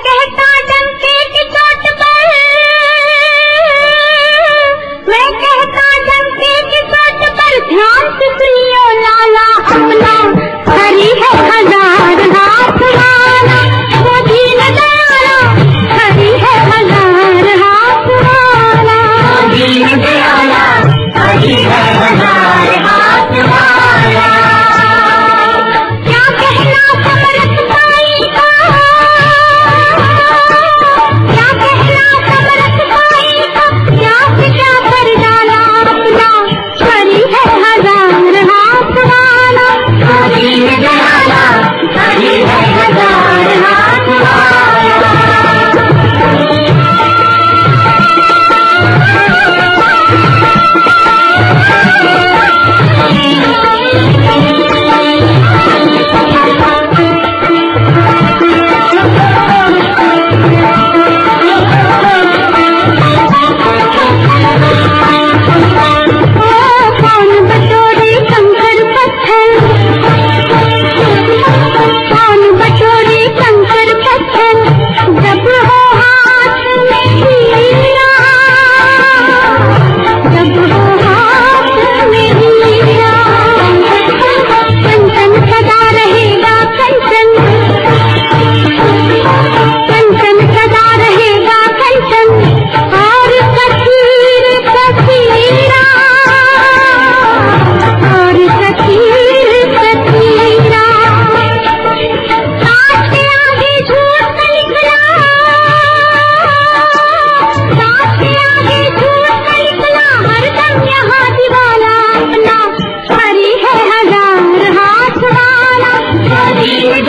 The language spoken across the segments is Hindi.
मैं कहता डंके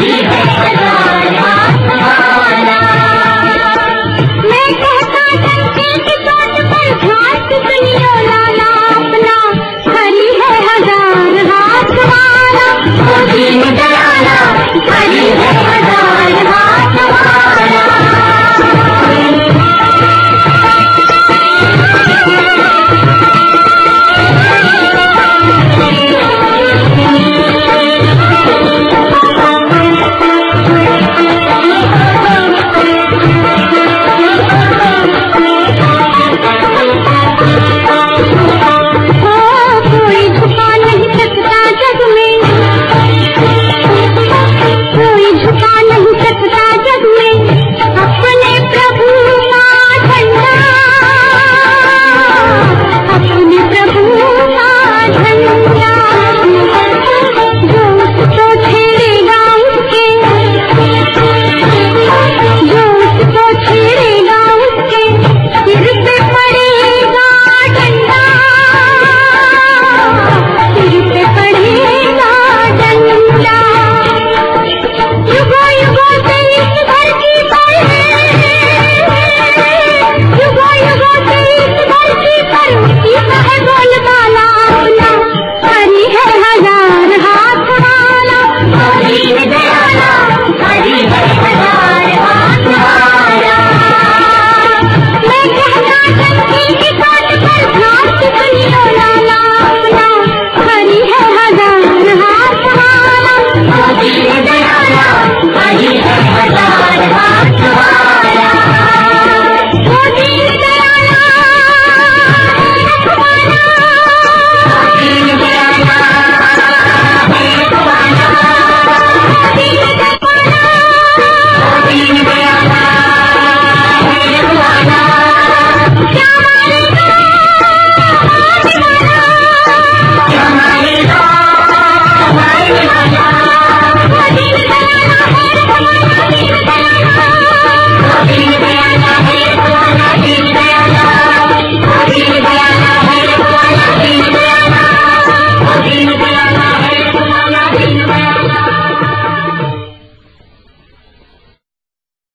की चोट